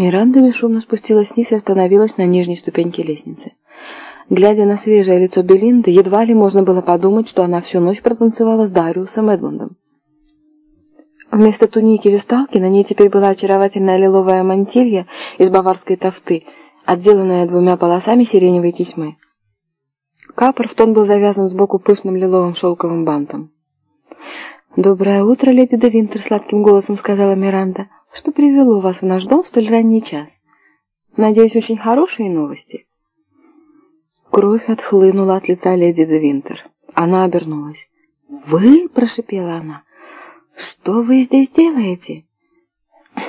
Миранда бесшумно спустилась вниз и остановилась на нижней ступеньке лестницы. Глядя на свежее лицо Белинды, едва ли можно было подумать, что она всю ночь протанцевала с Дариусом Эдмундом. Вместо туники висталки на ней теперь была очаровательная лиловая мантилья из баварской тофты, отделанная двумя полосами сиреневой тесьмы. Капор в тон был завязан сбоку пышным лиловым шелковым бантом. «Доброе утро, леди де Винтер», — сладким голосом сказала Миранда. «Что привело вас в наш дом в столь ранний час? Надеюсь, очень хорошие новости?» Кровь отхлынула от лица леди де Винтер. Она обернулась. «Вы?» – прошипела она. «Что вы здесь делаете?»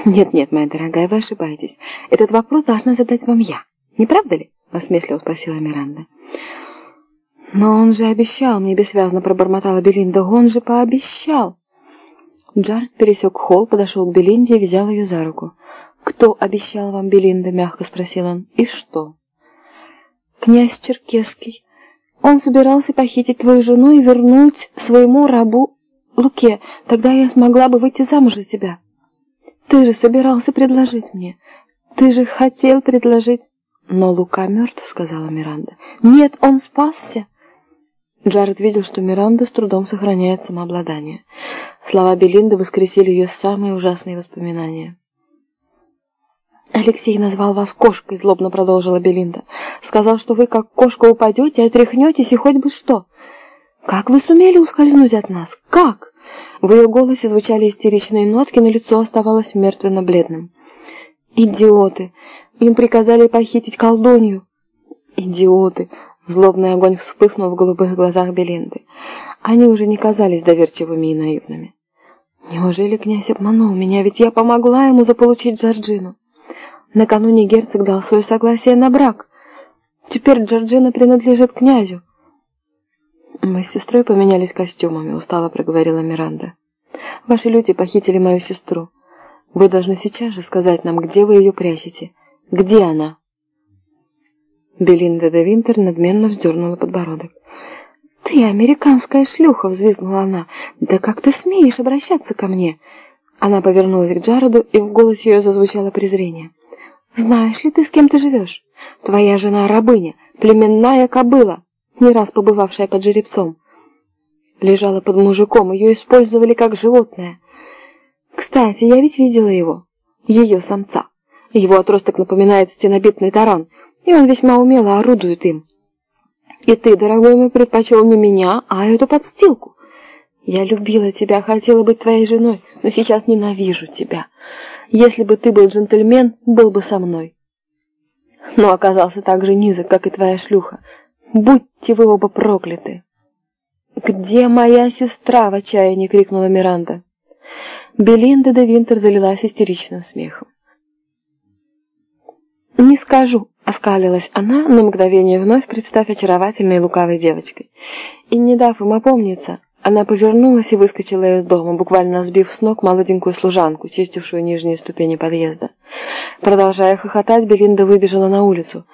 «Нет-нет, моя дорогая, вы ошибаетесь. Этот вопрос должна задать вам я. Не правда ли?» – насмешливо спросила Миранда. «Но он же обещал мне бессвязно пробормотала Белинда. Он же пообещал!» Джаред пересек холл, подошел к Белинде и взял ее за руку. «Кто обещал вам, Белинда?» – мягко спросил он. «И что?» князь Черкесский. Он собирался похитить твою жену и вернуть своему рабу Луке. Тогда я смогла бы выйти замуж за тебя. Ты же собирался предложить мне. Ты же хотел предложить. Но Лука мертв, сказала Миранда. Нет, он спасся. Джаред видел, что Миранда с трудом сохраняет самообладание. Слова Белинды воскресили ее самые ужасные воспоминания. «Алексей назвал вас кошкой», — злобно продолжила Белинда. «Сказал, что вы как кошка упадете, отряхнетесь и хоть бы что. Как вы сумели ускользнуть от нас? Как?» В ее голосе звучали истеричные нотки, но лицо оставалось мертвенно-бледным. «Идиоты! Им приказали похитить колдунью!» «Идиоты!» Злобный огонь вспыхнул в голубых глазах Белинды. Они уже не казались доверчивыми и наивными. «Неужели князь обманул меня? Ведь я помогла ему заполучить Джорджину!» Накануне герцог дал свое согласие на брак. Теперь Джорджина принадлежит князю. Мы с сестрой поменялись костюмами, устало проговорила Миранда. Ваши люди похитили мою сестру. Вы должны сейчас же сказать нам, где вы ее прячете. Где она? Белинда де Винтер надменно вздернула подбородок. «Ты американская шлюха!» — взвизгнула она. «Да как ты смеешь обращаться ко мне?» Она повернулась к Джароду, и в голосе ее зазвучало презрение. Знаешь ли ты, с кем ты живешь? Твоя жена рабыня, племенная кобыла, не раз побывавшая под жеребцом. Лежала под мужиком, ее использовали как животное. Кстати, я ведь видела его, ее самца. Его отросток напоминает стенобитный таран, и он весьма умело орудует им. И ты, дорогой мой, предпочел не меня, а эту подстилку. Я любила тебя, хотела быть твоей женой, но сейчас ненавижу тебя. Если бы ты был джентльмен, был бы со мной. Но оказался так же низок, как и твоя шлюха. Будьте вы оба прокляты. «Где моя сестра?» — в отчаянии крикнула Миранда. Белинда де Винтер залилась истеричным смехом. «Не скажу», — оскалилась она, на мгновение вновь представь очаровательной лукавой девочкой. И, не дав им опомниться, она повернулась и выскочила из дома, буквально сбив с ног молоденькую служанку, чистившую нижние ступени подъезда. Продолжая хохотать, Белинда выбежала на улицу.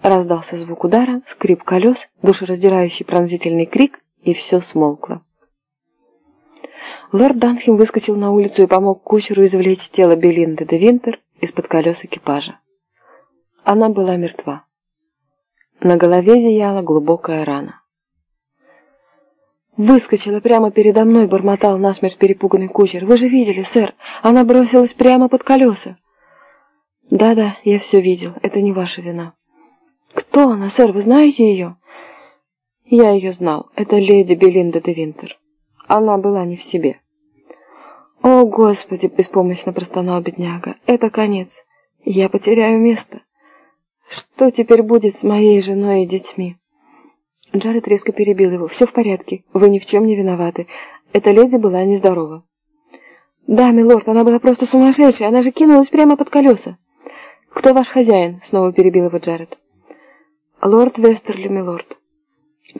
Раздался звук удара, скрип колес, душераздирающий пронзительный крик, и все смолкло. Лорд Данхем выскочил на улицу и помог кучеру извлечь тело Белинды де Винтер из-под колес экипажа. Она была мертва. На голове зияла глубокая рана. «Выскочила прямо передо мной», — бормотал насмерть перепуганный кучер. «Вы же видели, сэр, она бросилась прямо под колеса». «Да-да, я все видел, это не ваша вина». «Кто она, сэр, вы знаете ее?» «Я ее знал, это леди Белинда де Винтер. Она была не в себе». «О, Господи!» — беспомощно простонал бедняга. «Это конец. Я потеряю место. Что теперь будет с моей женой и детьми?» Джаред резко перебил его. «Все в порядке. Вы ни в чем не виноваты. Эта леди была нездорова». «Да, милорд, она была просто сумасшедшая. Она же кинулась прямо под колеса». «Кто ваш хозяин?» — снова перебил его Джаред. «Лорд Вестерли, милорд».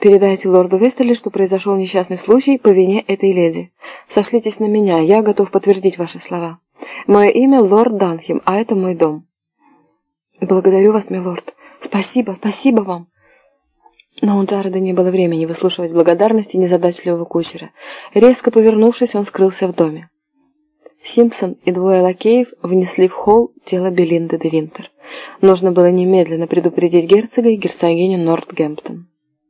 «Передайте лорду Вестерли, что произошел несчастный случай по вине этой леди. Сошлитесь на меня, я готов подтвердить ваши слова. Мое имя лорд Данхем, а это мой дом». «Благодарю вас, милорд. Спасибо, спасибо вам». Но у Джареда не было времени выслушивать благодарности незадачливого кучера. Резко повернувшись, он скрылся в доме. Симпсон и двое лакеев внесли в холл тело Белинды де Винтер. Нужно было немедленно предупредить герцога и герцогиню Нортгемптон.